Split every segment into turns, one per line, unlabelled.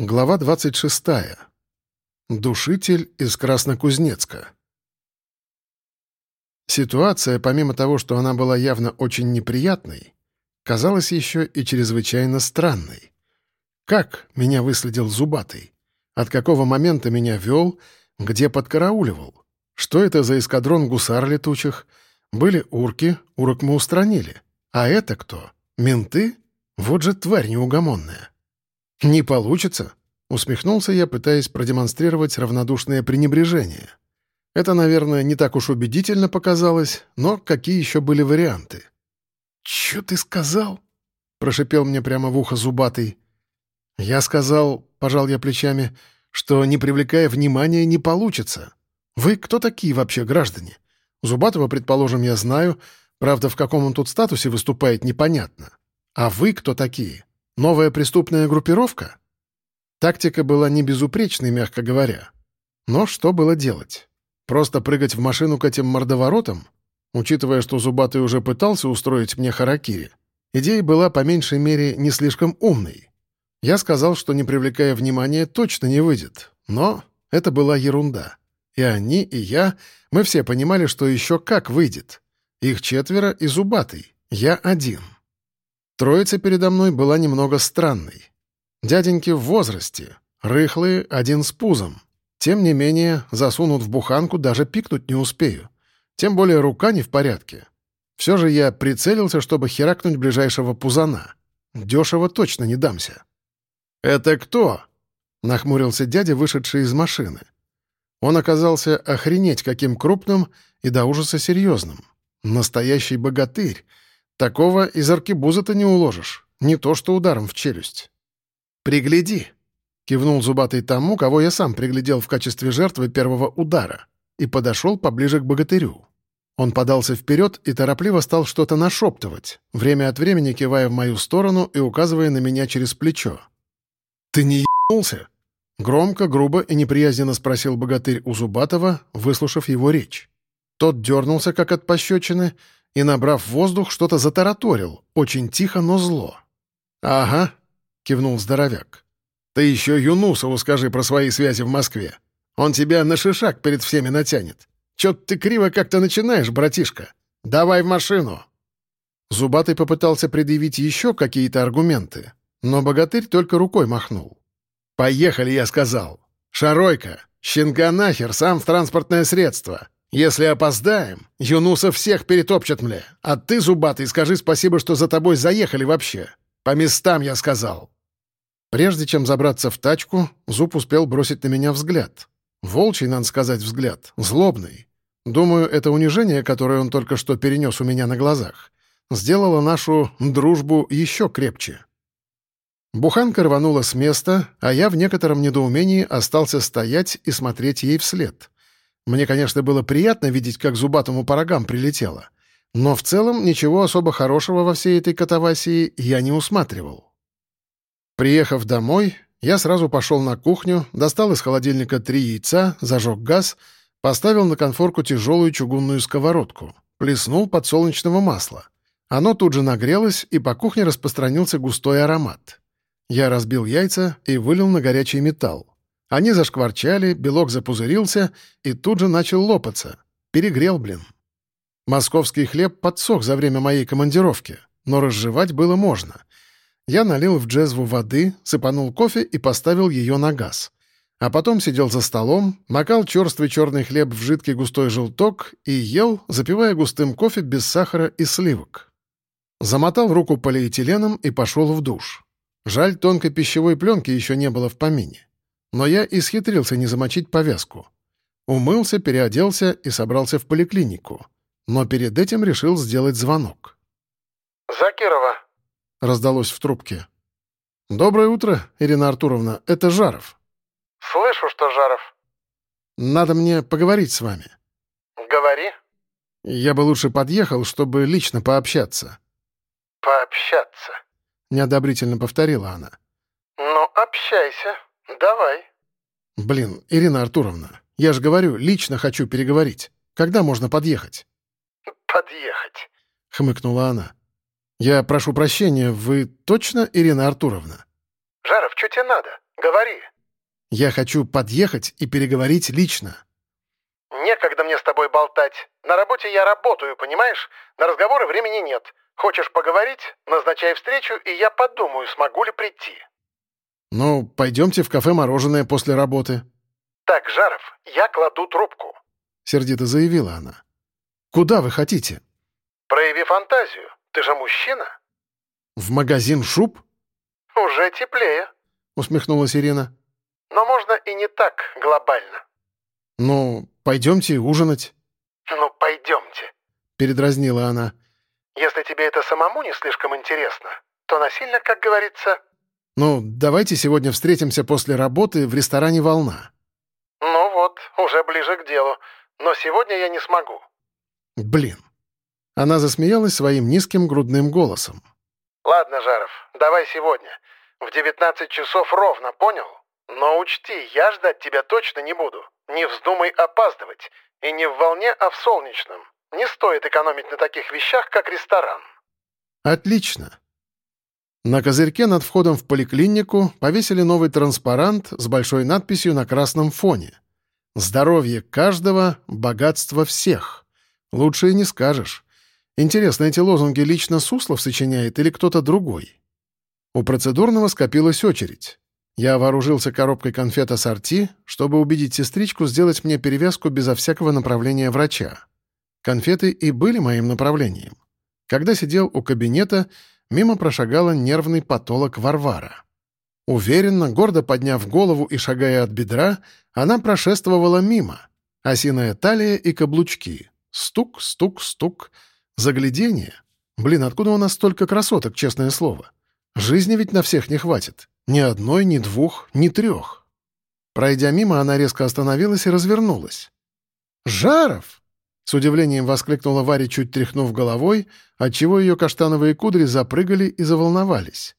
Глава 26. Душитель из Краснокузнецка. Ситуация, помимо того, что она была явно очень неприятной, казалась еще и чрезвычайно странной. Как меня выследил Зубатый? От какого момента меня вел? Где подкарауливал? Что это за эскадрон гусар летучих? Были урки, урок мы устранили. А это кто? Менты? Вот же тварь неугомонная. «Не получится», — усмехнулся я, пытаясь продемонстрировать равнодушное пренебрежение. Это, наверное, не так уж убедительно показалось, но какие еще были варианты? «Чё ты сказал?» — прошипел мне прямо в ухо зубатый. «Я сказал, — пожал я плечами, — что, не привлекая внимания, не получится. Вы кто такие вообще граждане? Зубатого, предположим, я знаю, правда, в каком он тут статусе выступает, непонятно. А вы кто такие? Новая преступная группировка? Тактика была не безупречной, мягко говоря. Но что было делать? Просто прыгать в машину к этим мордоворотам? Учитывая, что Зубатый уже пытался устроить мне харакири, идея была по меньшей мере не слишком умной. Я сказал, что не привлекая внимания, точно не выйдет. Но это была ерунда. И они, и я, мы все понимали, что еще как выйдет. Их четверо и Зубатый. Я один. Троица передо мной была немного странной. Дяденьки в возрасте, рыхлые, один с пузом. Тем не менее, засунут в буханку, даже пикнуть не успею. Тем более рука не в порядке. Все же я прицелился, чтобы херакнуть ближайшего пузана. Дешево точно не дамся. «Это кто?» — нахмурился дядя, вышедший из машины. Он оказался охренеть каким крупным и до ужаса серьезным. Настоящий богатырь — Такого из аркебуза-то не уложишь, не то что ударом в челюсть. «Пригляди!» — кивнул зубатый тому, кого я сам приглядел в качестве жертвы первого удара, и подошел поближе к богатырю. Он подался вперед и торопливо стал что-то нашептывать, время от времени кивая в мою сторону и указывая на меня через плечо. «Ты не ебнулся?» Громко, грубо и неприязненно спросил богатырь у Зубатова, выслушав его речь. Тот дернулся, как от пощечины, и, набрав воздух, что-то затараторил, очень тихо, но зло. «Ага», — кивнул здоровяк. «Ты еще Юнусову скажи про свои связи в Москве. Он тебя на шишак перед всеми натянет. Чё-то ты криво как-то начинаешь, братишка. Давай в машину!» Зубатый попытался предъявить еще какие-то аргументы, но богатырь только рукой махнул. «Поехали, я сказал. Шаройка, щенка нахер, сам в транспортное средство. Если опоздаем, Юнуса всех перетопчет мне. А ты, зубатый, скажи спасибо, что за тобой заехали вообще. По местам, я сказал». Прежде чем забраться в тачку, Зуб успел бросить на меня взгляд. Волчий, надо сказать, взгляд. Злобный. Думаю, это унижение, которое он только что перенес у меня на глазах, сделало нашу дружбу еще крепче. Буханка рванула с места, а я в некотором недоумении остался стоять и смотреть ей вслед — мне, конечно, было приятно видеть, как зубатому по рогам прилетело. Но в целом ничего особо хорошего во всей этой катавасии я не усматривал. Приехав домой, я сразу пошел на кухню, достал из холодильника три яйца, зажег газ, поставил на конфорку тяжелую чугунную сковородку, плеснул подсолнечного масла. Оно тут же нагрелось, и по кухне распространился густой аромат. Я разбил яйца и вылил на горячий металл. Они зашкварчали, белок запузырился и тут же начал лопаться. Перегрел, блин. Московский хлеб подсох за время моей командировки, но разжевать было можно. Я налил в джезву воды, сыпанул кофе и поставил ее на газ. А потом сидел за столом, макал черствый черный хлеб в жидкий густой желток и ел, запивая густым кофе без сахара и сливок. Замотал руку полиэтиленом и пошел в душ. Жаль, тонкой пищевой пленки еще не было в помине. Но я исхитрился не замочить повязку. Умылся, переоделся и собрался в поликлинику. Но перед этим решил сделать звонок.
«Закирова», —
раздалось в трубке. «Доброе утро, Ирина Артуровна. Это Жаров».
«Слышу, что Жаров».
«Надо мне поговорить с вами».
«Говори».
«Я бы лучше подъехал, чтобы лично пообщаться».
«Пообщаться», —
неодобрительно повторила она.
«Ну, общайся». «Давай».
«Блин, Ирина Артуровна, я же говорю, лично хочу переговорить. Когда можно подъехать?»
«Подъехать», —
хмыкнула она. «Я прошу прощения, вы точно Ирина Артуровна?»
«Жаров, что тебе надо? Говори.
Я хочу подъехать и переговорить лично.
Некогда мне с тобой болтать. На работе я работаю, понимаешь? На разговоры времени нет. Хочешь поговорить? Назначай встречу, и я подумаю, смогу ли прийти.
Ну, пойдемте в кафе «Мороженое» после работы.
Так, Жаров, я кладу трубку.
Сердито заявила она. Куда вы хотите?
Прояви фантазию. Ты же мужчина.
В магазин шуб?
Уже теплее.
Усмехнулась Ирина.
Но можно и не так глобально.
Ну, пойдемте ужинать.
Ну, пойдемте.
Передразнила она.
Если тебе это самому не слишком интересно, то насильно, как говорится...
Ну, давайте сегодня встретимся после работы в ресторане «Волна».
Ну вот, уже ближе к делу. Но сегодня я не смогу.
Блин. Она засмеялась своим низким грудным голосом.
Ладно, Жаров, давай сегодня. В 19 часов ровно, понял? Но учти, я ждать тебя точно не буду. Не вздумай опаздывать. И не в волне, а в солнечном. Не стоит экономить на таких вещах, как ресторан.
Отлично. На козырьке над входом в поликлинику повесили новый транспарант с большой надписью на красном фоне. «Здоровье каждого, богатство всех». Лучше и не скажешь. Интересно, эти лозунги лично Суслов сочиняет или кто-то другой? У процедурного скопилась очередь. Я вооружился коробкой конфет ассорти, чтобы убедить сестричку сделать мне перевязку безо всякого направления врача. Конфеты и были моим направлением. Когда сидел у кабинета, мимо прошагала нервный потолок Варвара. Уверенно, гордо подняв голову и шагая от бедра, она прошествовала мимо. Осиная талия и каблучки. Стук, стук, стук. Заглядение. Блин, откуда у нас столько красоток, честное слово? Жизни ведь на всех не хватит. Ни одной, ни двух, ни трех. Пройдя мимо, она резко остановилась и развернулась. «Жаров!» — с удивлением воскликнула Варя, чуть тряхнув головой, отчего ее каштановые кудри запрыгали и заволновались.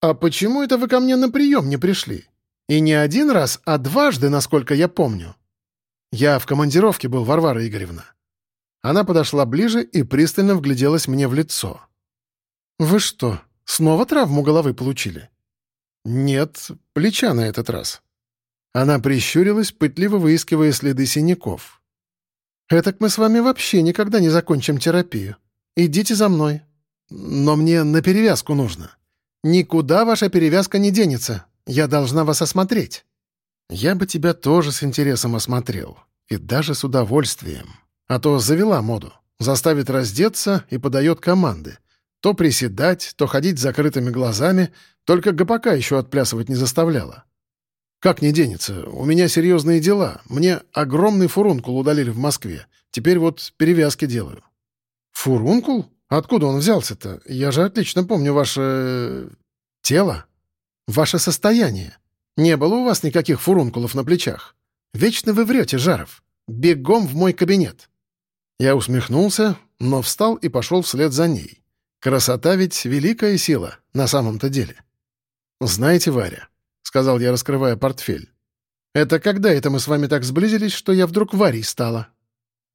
«А почему это вы ко мне на прием не пришли? И не один раз, а дважды, насколько я помню». «Я в командировке был, Варвара Игоревна». Она подошла ближе и пристально вгляделась мне в лицо. «Вы что, снова травму головы получили?» «Нет, плеча на этот раз». Она прищурилась, пытливо выискивая следы синяков. «Этак мы с вами вообще никогда не закончим терапию. Идите за мной. Но мне на перевязку нужно. Никуда ваша перевязка не денется. Я должна вас осмотреть». «Я бы тебя тоже с интересом осмотрел. И даже с удовольствием. А то завела моду. Заставит раздеться и подает команды. То приседать, то ходить с закрытыми глазами, только ГПК еще отплясывать не заставляла. Как не денется? У меня серьезные дела. Мне огромный фурункул удалили в Москве. Теперь вот перевязки делаю. Фурункул? Откуда он взялся-то? Я же отлично помню ваше... тело. Ваше состояние. Не было у вас никаких фурункулов на плечах. Вечно вы врете, Жаров. Бегом в мой кабинет. Я усмехнулся, но встал и пошел вслед за ней. Красота ведь великая сила, на самом-то деле. «Знаете, Варя», — сказал я, раскрывая портфель, «это когда это мы с вами так сблизились, что я вдруг Варей стала?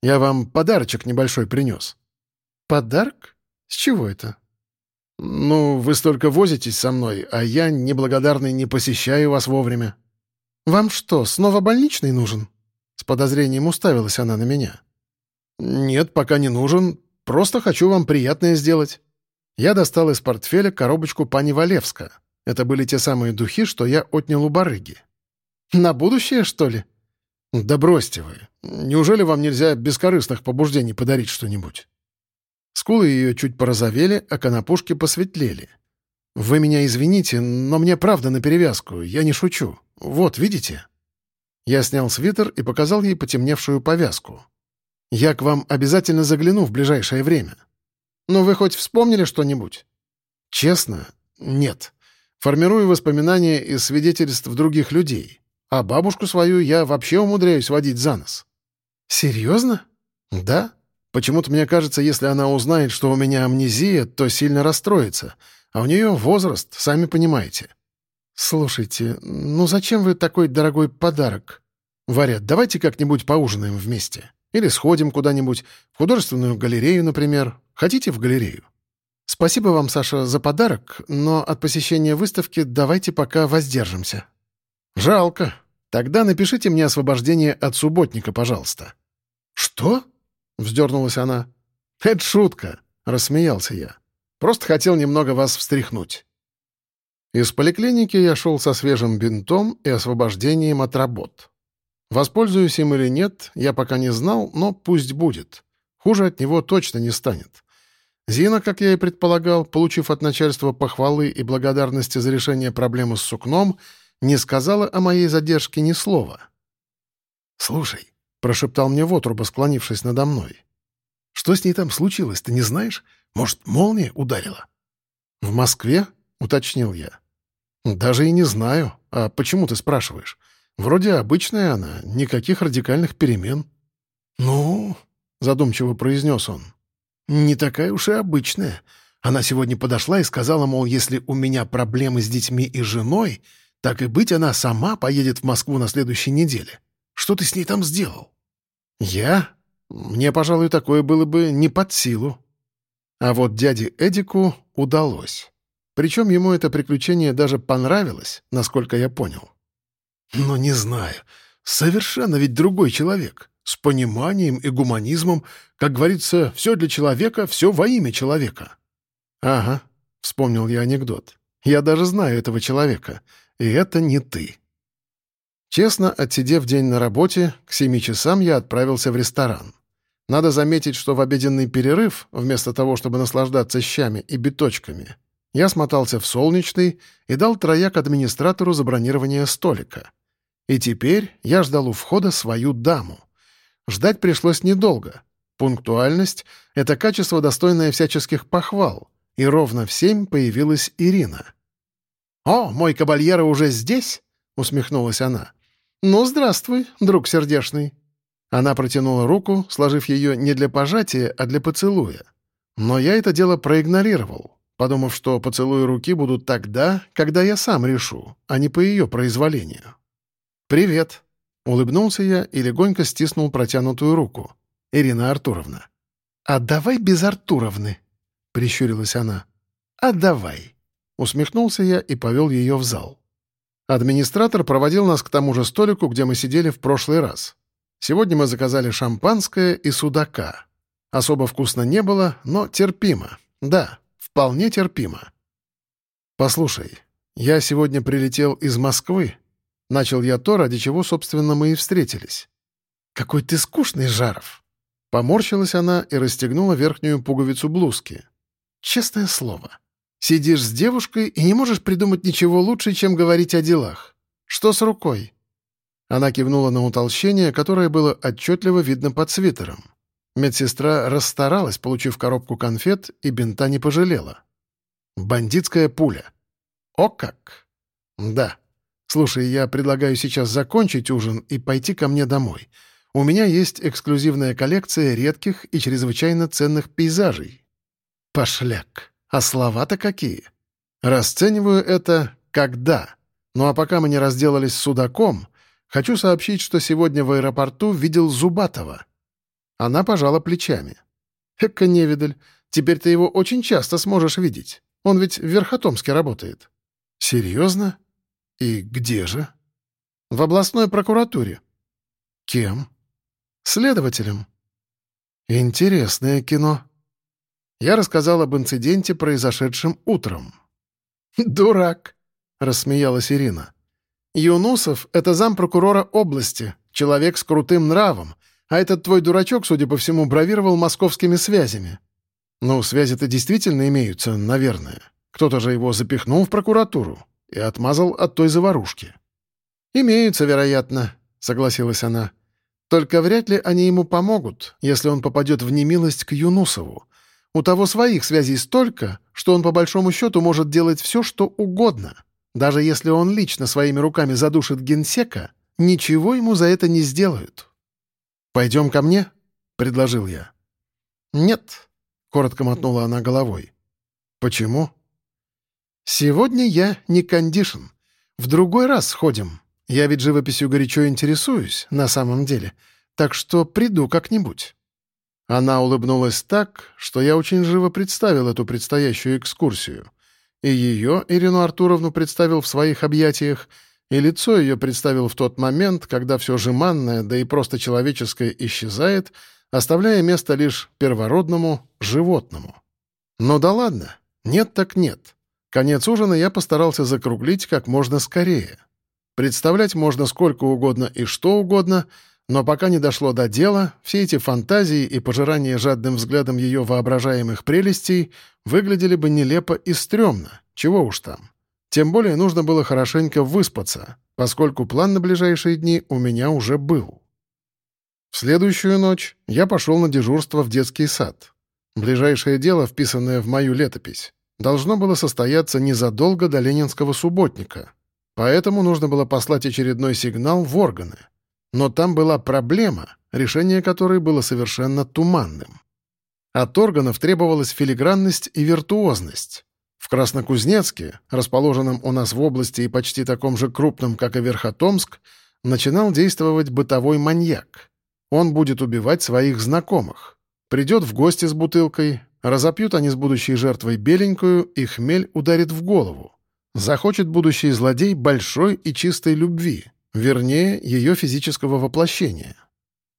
Я вам подарочек небольшой принес». «Подарок? С чего это?» «Ну, вы столько возитесь со мной, а я, неблагодарный, не посещаю вас вовремя». «Вам что, снова больничный нужен?» С подозрением уставилась она на меня. «Нет, пока не нужен. Просто хочу вам приятное сделать». Я достал из портфеля коробочку пани Валевска. Это были те самые духи, что я отнял у барыги. «На будущее, что ли?» «Да бросьте вы. Неужели вам нельзя бескорыстных побуждений подарить что-нибудь?» Скулы ее чуть порозовели, а конопушки посветлели. «Вы меня извините, но мне правда на перевязку, я не шучу. Вот, видите?» Я снял свитер и показал ей потемневшую повязку. Я к вам обязательно загляну в ближайшее время. Но вы хоть вспомнили что-нибудь? Честно, нет. Формирую воспоминания из свидетельств других людей. А бабушку свою я вообще умудряюсь водить за нос. Серьезно? Да. Почему-то мне кажется, если она узнает, что у меня амнезия, то сильно расстроится. А у нее возраст, сами понимаете. Слушайте, ну зачем вы такой дорогой подарок? Варя, давайте как-нибудь поужинаем вместе. Или сходим куда-нибудь, в художественную галерею, например. Хотите в галерею? Спасибо вам, Саша, за подарок, но от посещения выставки давайте пока воздержимся. «Жалко. Тогда напишите мне освобождение от субботника, пожалуйста». «Что?» — вздернулась она. «Это шутка», — рассмеялся я. «Просто хотел немного вас встряхнуть». Из поликлиники я шел со свежим бинтом и освобождением от работ. Воспользуюсь им или нет, я пока не знал, но пусть будет. Хуже от него точно не станет. Зина, как я и предполагал, получив от начальства похвалы и благодарности за решение проблемы с сукном, не сказала о моей задержке ни слова. «Слушай», — прошептал мне Вотруба, склонившись надо мной, — «что с ней там случилось, ты не знаешь? Может, молния ударила?» «В Москве?» — уточнил я. «Даже и не знаю. А почему ты спрашиваешь? Вроде обычная она, никаких радикальных перемен». «Ну...» — задумчиво произнес он. «Не такая уж и обычная. Она сегодня подошла и сказала, мол, если у меня проблемы с детьми и женой, так и быть, она сама поедет в Москву на следующей неделе. Что ты с ней там сделал?» «Я? Мне, пожалуй, такое было бы не под силу». А вот дяде Эдику удалось. Причем ему это приключение даже понравилось, насколько я понял. «Но не знаю. Совершенно ведь другой человек. С пониманием и гуманизмом. Как говорится, все для человека, все во имя человека». «Ага», — вспомнил я анекдот. «Я даже знаю этого человека. И это не ты». Честно, отсидев день на работе, к семи часам я отправился в ресторан. Надо заметить, что в обеденный перерыв, вместо того, чтобы наслаждаться щами и биточками, я смотался в солнечный и дал трояк администратору за бронирование столика. И теперь я ждал у входа свою даму. Ждать пришлось недолго. Пунктуальность — это качество, достойное всяческих похвал, и ровно в семь появилась Ирина. «О, мой кабальера уже здесь?» — усмехнулась она. «Ну, здравствуй, друг сердешный». Она протянула руку, сложив ее не для пожатия, а для поцелуя. Но я это дело проигнорировал подумав, что поцелуи руки будут тогда, когда я сам решу, а не по ее произволению. «Привет!» — улыбнулся я и легонько стиснул протянутую руку. «Ирина Артуровна». «А давай без Артуровны», — прищурилась она. «А давай», — усмехнулся я и повел ее в зал. Администратор проводил нас к тому же столику, где мы сидели в прошлый раз. Сегодня мы заказали шампанское и судака. Особо вкусно не было, но терпимо. Да, Вполне терпимо. «Послушай, я сегодня прилетел из Москвы. Начал я то, ради чего, собственно, мы и встретились. Какой ты скучный, Жаров!» Поморщилась она и расстегнула верхнюю пуговицу блузки. «Честное слово. Сидишь с девушкой и не можешь придумать ничего лучше, чем говорить о делах. Что с рукой?» Она кивнула на утолщение, которое было отчетливо видно под свитером. Медсестра расстаралась, получив коробку конфет, и бинта не пожалела. Бандитская пуля. О как! Да. Слушай, я предлагаю сейчас закончить ужин и пойти ко мне домой. У меня есть эксклюзивная коллекция редких и чрезвычайно ценных пейзажей. Пошляк. А слова-то какие? Расцениваю это как «да». Ну а пока мы не разделались с судаком, хочу сообщить, что сегодня в аэропорту видел Зубатова. Она пожала плечами. «Эка невидаль, теперь ты его очень часто сможешь видеть. Он ведь в Верхотомске работает». «Серьезно? И где же?» «В областной прокуратуре». «Кем?» «Следователем». «Интересное кино». Я рассказал об инциденте, произошедшем утром. «Дурак», — рассмеялась Ирина. «Юнусов — это зампрокурора области, человек с крутым нравом, а этот твой дурачок, судя по всему, бравировал московскими связями. Ну, связи-то действительно имеются, наверное. Кто-то же его запихнул в прокуратуру и отмазал от той заварушки. «Имеются, вероятно», — согласилась она. «Только вряд ли они ему помогут, если он попадет в немилость к Юнусову. У того своих связей столько, что он по большому счету может делать все, что угодно. Даже если он лично своими руками задушит генсека, ничего ему за это не сделают». «Пойдем ко мне?» — предложил я. «Нет», — коротко мотнула она головой. «Почему?» «Сегодня я не кондишн. В другой раз сходим. Я ведь живописью горячо интересуюсь, на самом деле. Так что приду как-нибудь». Она улыбнулась так, что я очень живо представил эту предстоящую экскурсию. И ее, Ирину Артуровну, представил в своих объятиях, и лицо ее представил в тот момент, когда все жеманное, да и просто человеческое исчезает, оставляя место лишь первородному животному. Но да ладно, нет так нет. Конец ужина я постарался закруглить как можно скорее. Представлять можно сколько угодно и что угодно, но пока не дошло до дела, все эти фантазии и пожирание жадным взглядом ее воображаемых прелестей выглядели бы нелепо и стрёмно, чего уж там. Тем более нужно было хорошенько выспаться, поскольку план на ближайшие дни у меня уже был. В следующую ночь я пошел на дежурство в детский сад. Ближайшее дело, вписанное в мою летопись, должно было состояться незадолго до ленинского субботника, поэтому нужно было послать очередной сигнал в органы. Но там была проблема, решение которой было совершенно туманным. От органов требовалась филигранность и виртуозность. В Краснокузнецке, расположенном у нас в области и почти таком же крупном, как и Верхотомск, начинал действовать бытовой маньяк. Он будет убивать своих знакомых. Придет в гости с бутылкой, разопьют они с будущей жертвой беленькую, и хмель ударит в голову. Захочет будущий злодей большой и чистой любви, вернее, ее физического воплощения.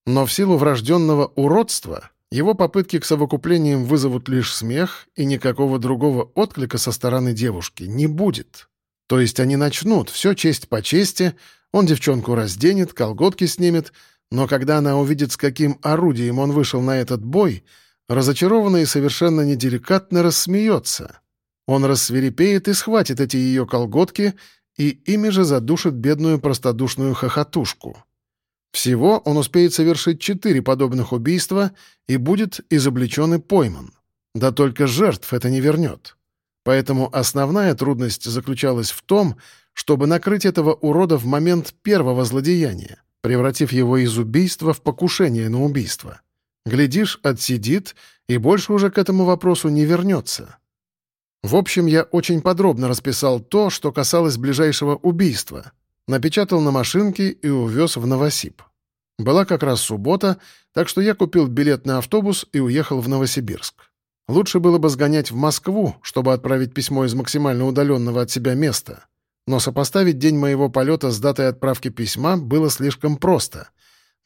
Но в силу врожденного уродства его попытки к совокуплениям вызовут лишь смех, и никакого другого отклика со стороны девушки не будет. То есть они начнут, все честь по чести, он девчонку разденет, колготки снимет, но когда она увидит, с каким орудием он вышел на этот бой, разочарованно и совершенно неделикатно рассмеется. Он рассверепеет и схватит эти ее колготки, и ими же задушит бедную простодушную хохотушку. Всего он успеет совершить четыре подобных убийства и будет изобличен и пойман. Да только жертв это не вернет. Поэтому основная трудность заключалась в том, чтобы накрыть этого урода в момент первого злодеяния, превратив его из убийства в покушение на убийство. Глядишь, отсидит и больше уже к этому вопросу не вернется. В общем, я очень подробно расписал то, что касалось ближайшего убийства, напечатал на машинке и увез в Новосиб. Была как раз суббота, так что я купил билет на автобус и уехал в Новосибирск. Лучше было бы сгонять в Москву, чтобы отправить письмо из максимально удаленного от себя места. Но сопоставить день моего полета с датой отправки письма было слишком просто.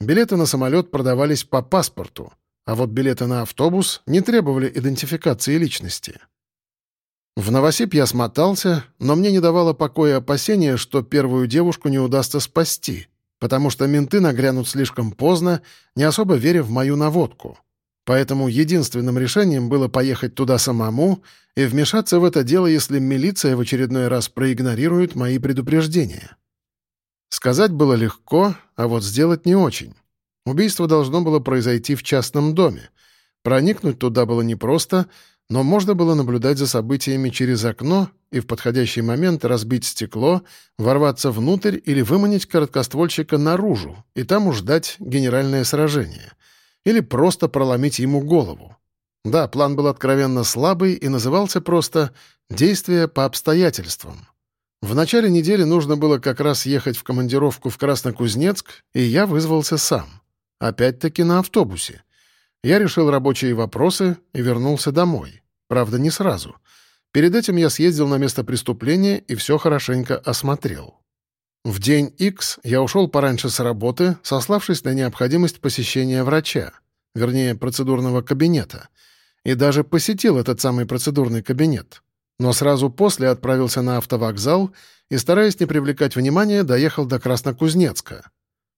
Билеты на самолет продавались по паспорту, а вот билеты на автобус не требовали идентификации личности. В Новосиб я смотался, но мне не давало покоя опасение, что первую девушку не удастся спасти, потому что менты нагрянут слишком поздно, не особо веря в мою наводку. Поэтому единственным решением было поехать туда самому и вмешаться в это дело, если милиция в очередной раз проигнорирует мои предупреждения. Сказать было легко, а вот сделать не очень. Убийство должно было произойти в частном доме. Проникнуть туда было непросто, но можно было наблюдать за событиями через окно и в подходящий момент разбить стекло, ворваться внутрь или выманить короткоствольщика наружу и там уж ждать генеральное сражение. Или просто проломить ему голову. Да, план был откровенно слабый и назывался просто «действие по обстоятельствам». В начале недели нужно было как раз ехать в командировку в Краснокузнецк, и я вызвался сам. Опять-таки на автобусе. Я решил рабочие вопросы и вернулся домой. Правда, не сразу. Перед этим я съездил на место преступления и все хорошенько осмотрел. В день X я ушел пораньше с работы, сославшись на необходимость посещения врача, вернее, процедурного кабинета, и даже посетил этот самый процедурный кабинет. Но сразу после отправился на автовокзал и, стараясь не привлекать внимания, доехал до Краснокузнецка.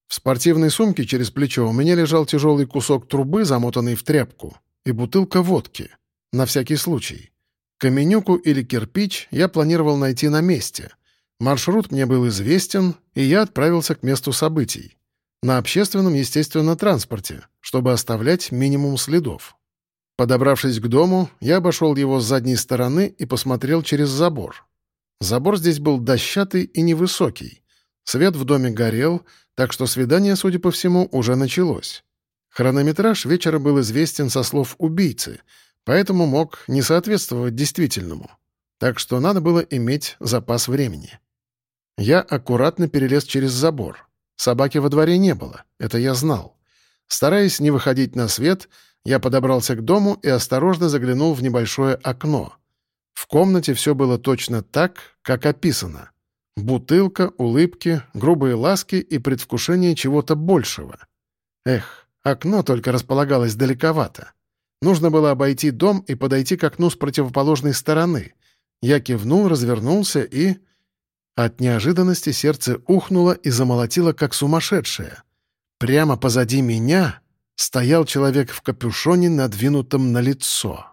В спортивной сумке через плечо у меня лежал тяжелый кусок трубы, замотанный в тряпку, и бутылка водки. На всякий случай. Каменюку или кирпич я планировал найти на месте. Маршрут мне был известен, и я отправился к месту событий. На общественном, естественно, транспорте, чтобы оставлять минимум следов. Подобравшись к дому, я обошел его с задней стороны и посмотрел через забор. Забор здесь был дощатый и невысокий. Свет в доме горел — так что свидание, судя по всему, уже началось. Хронометраж вечера был известен со слов убийцы, поэтому мог не соответствовать действительному. Так что надо было иметь запас времени. Я аккуратно перелез через забор. Собаки во дворе не было, это я знал. Стараясь не выходить на свет, я подобрался к дому и осторожно заглянул в небольшое окно. В комнате все было точно так, как описано. Бутылка, улыбки, грубые ласки и предвкушение чего-то большего. Эх, окно только располагалось далековато. Нужно было обойти дом и подойти к окну с противоположной стороны. Я кивнул, развернулся и... От неожиданности сердце ухнуло и замолотило, как сумасшедшее. Прямо позади меня стоял человек в капюшоне, надвинутом на лицо.